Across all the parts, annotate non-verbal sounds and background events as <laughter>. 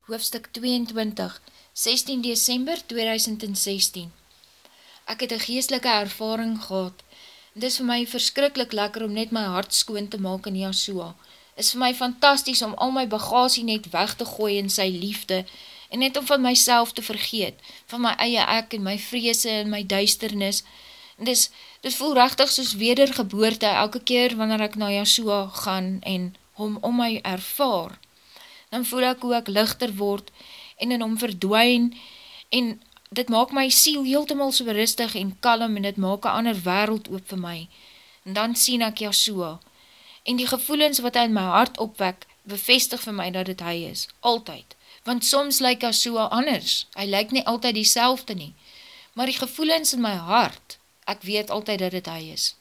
hoofstuk 22, 16 December 2016 Ek het een geestelike ervaring gehad. Het is vir my verskrikkelijk lekker om net my hart skoon te maak in Yahshua. Het is vir my fantastisch om al my bagasie net weg te gooi in sy liefde en net om van myself te vergeet, van my eie ek en my vreese en my duisternis. En dis, dit voel rechtig soos wedergeboorte elke keer wanneer ek na Yahshua gaan en hom om my ervaar dan voel ek hoe ek lichter word en in hom verdwijn en dit maak my siel heeltemal so rustig en kalm en dit maak een ander wereld oop vir my. En dan sien ek Yahshua en die gevoelens wat hy in my hart opwek bevestig vir my dat het hy is, altyd. Want soms lyk Yahshua anders, hy lyk nie altyd die nie, maar die gevoelens in my hart, ek weet altyd dat het hy is.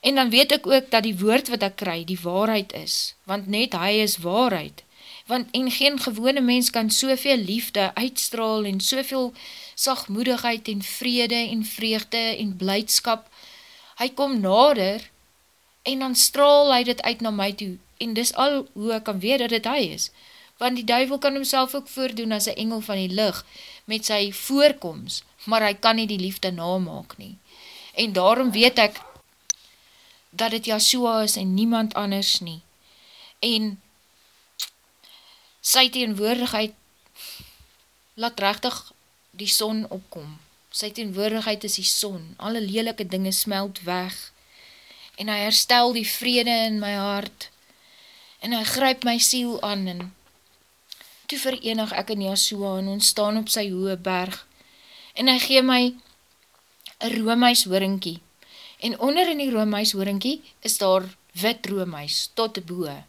En dan weet ek ook dat die woord wat ek kry, die waarheid is, want net hy is waarheid. Want en geen gewone mens kan soveel liefde uitstraal en soveel sagmoedigheid en vrede en vreugde en blijdskap. Hy kom nader en dan straal hy dit uit na my toe en dis al hoe ek kan weet dat dit hy is. Want die duivel kan homself ook voordoen as een engel van die licht met sy voorkomst, maar hy kan nie die liefde namaak nie. En daarom weet ek dat het Yahshua is en niemand anders nie. En sy teenwoordigheid laat rechtig die son opkom. Sy teenwoordigheid is die son. Alle lelike dinge smelt weg. En hy herstel die vrede in my hart. En hy gryp my siel aan en toe verenig ek in Yahshua en ontstaan op sy hoë berg. En hy gee my een roomhuis hoorinkie en onder in die roomhuis hoorinkie is daar wit roomhuis tot de boe,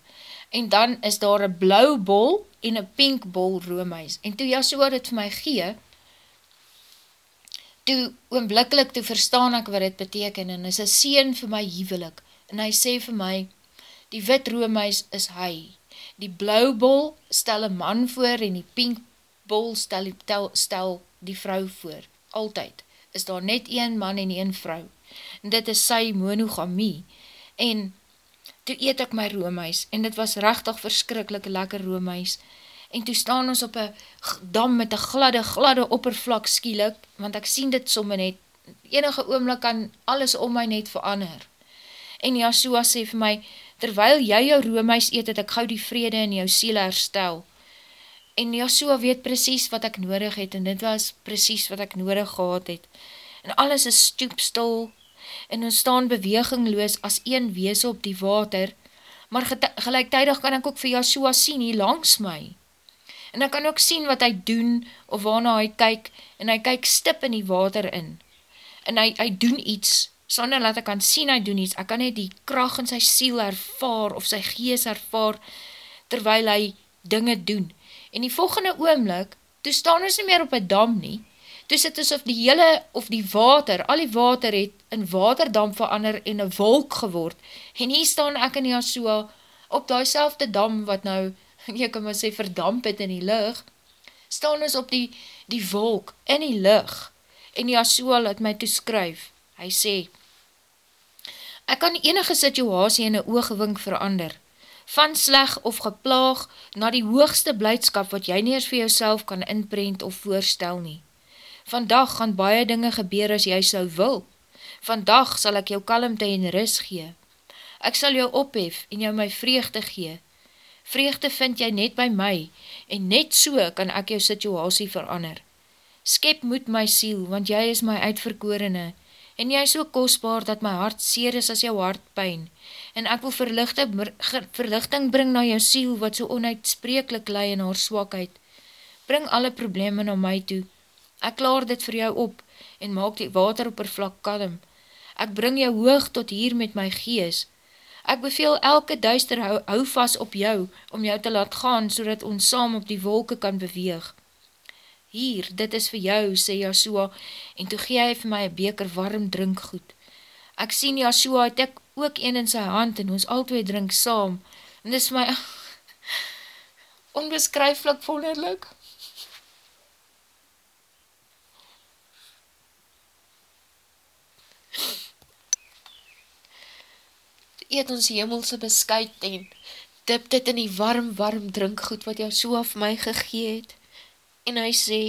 en dan is daar een blauw bol en een pink bol roomhuis, en toe Jasua dit vir my gee, toe oomblikkelijk toe verstaan ek wat dit beteken, en is een sien vir my hevelik, en hy sê vir my, die wit roomhuis is hy, die blauw bol stel een man voor, en die pink bol stel, tel, stel die vrou voor, altyd, is daar net een man en een vrou, en dit is sy monogamie, en toe eet ek my roomhuis, en dit was rechtig verskrikkelijk lekker roomhuis, en toe staan ons op een dam met een gladde, gladde oppervlak skielik, want ek sien dit somme net, enige oomlik kan alles om my net verander. En Yahshua sê vir my, terwyl jy jou roomhuis eet, het ek gauw die vrede in jou siel herstel. En Yahshua weet precies wat ek nodig het, en dit was precies wat ek nodig gehad het. En alles is stoepstil, en ons staan bewegingloos as een wees op die water, maar gelijktijdig kan ek ook vir Yahshua sien hier langs my. En ek kan ook sien wat hy doen, of waarna hy kyk, en hy kyk stip in die water in. En hy, hy doen iets, sonder dat ek kan sien hy doen iets, ek kan net die kracht in sy siel ervaar, of sy gees ervaar, terwyl hy dinge doen. En die volgende oomlik, toe staan ons nie meer op een dam nie, toe sit asof die hele, of die water, al die water het in waterdam verander en een wolk geword, en hier staan ek in Yahshua, op die selfde dam wat nou, <laughs> jy kan maar sê verdamp het in die lucht, staan ons op die, die wolk, in die lucht, en Yahshua laat my toeskryf, hy sê, ek kan enige situasie in een oogewink verander, van sleg of geplaag, na die hoogste blijdskap wat jy nie eens vir jouself kan inprent of voorstel nie. Vandag gaan baie dinge gebeur as jy sou wil. Vandag sal ek jou kalmte en ris gee. Ek sal jou ophef en jou my vreugde gee. Vreugde vind jy net by my en net so kan ek jou situasie verander. Skep moed my siel, want jy is my uitverkorene en jy is so kostbaar dat my hart seer is as jou hart pijn en ek wil verlichting, bring na jou siel wat so onuitspreeklik lei in haar swakheid. Bring alle probleme na my toe, Ek klaar dit vir jou op en maak die water op er vlak kalm. Ek bring jou hoog tot hier met my gees. Ek beveel elke duister hou, hou vast op jou om jou te laat gaan so ons saam op die wolke kan beweeg. Hier, dit is vir jou, sê Yahshua, en toe gee hy vir my een beker warm drinkgoed. Ek sien Yahshua het ek ook een in sy hand en ons al twee drink saam. En dit is my <laughs> onbeskryflik wonderlik. eet ons hemelse beskuit en dip dit in die warm, warm drinkgoed wat jou so af my gegee het. En hy sê,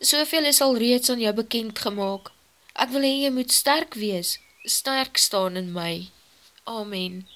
soveel is al reeds aan jou bekend gemaakt. Ek wil hee, jy moet sterk wees, sterk staan in my. Amen.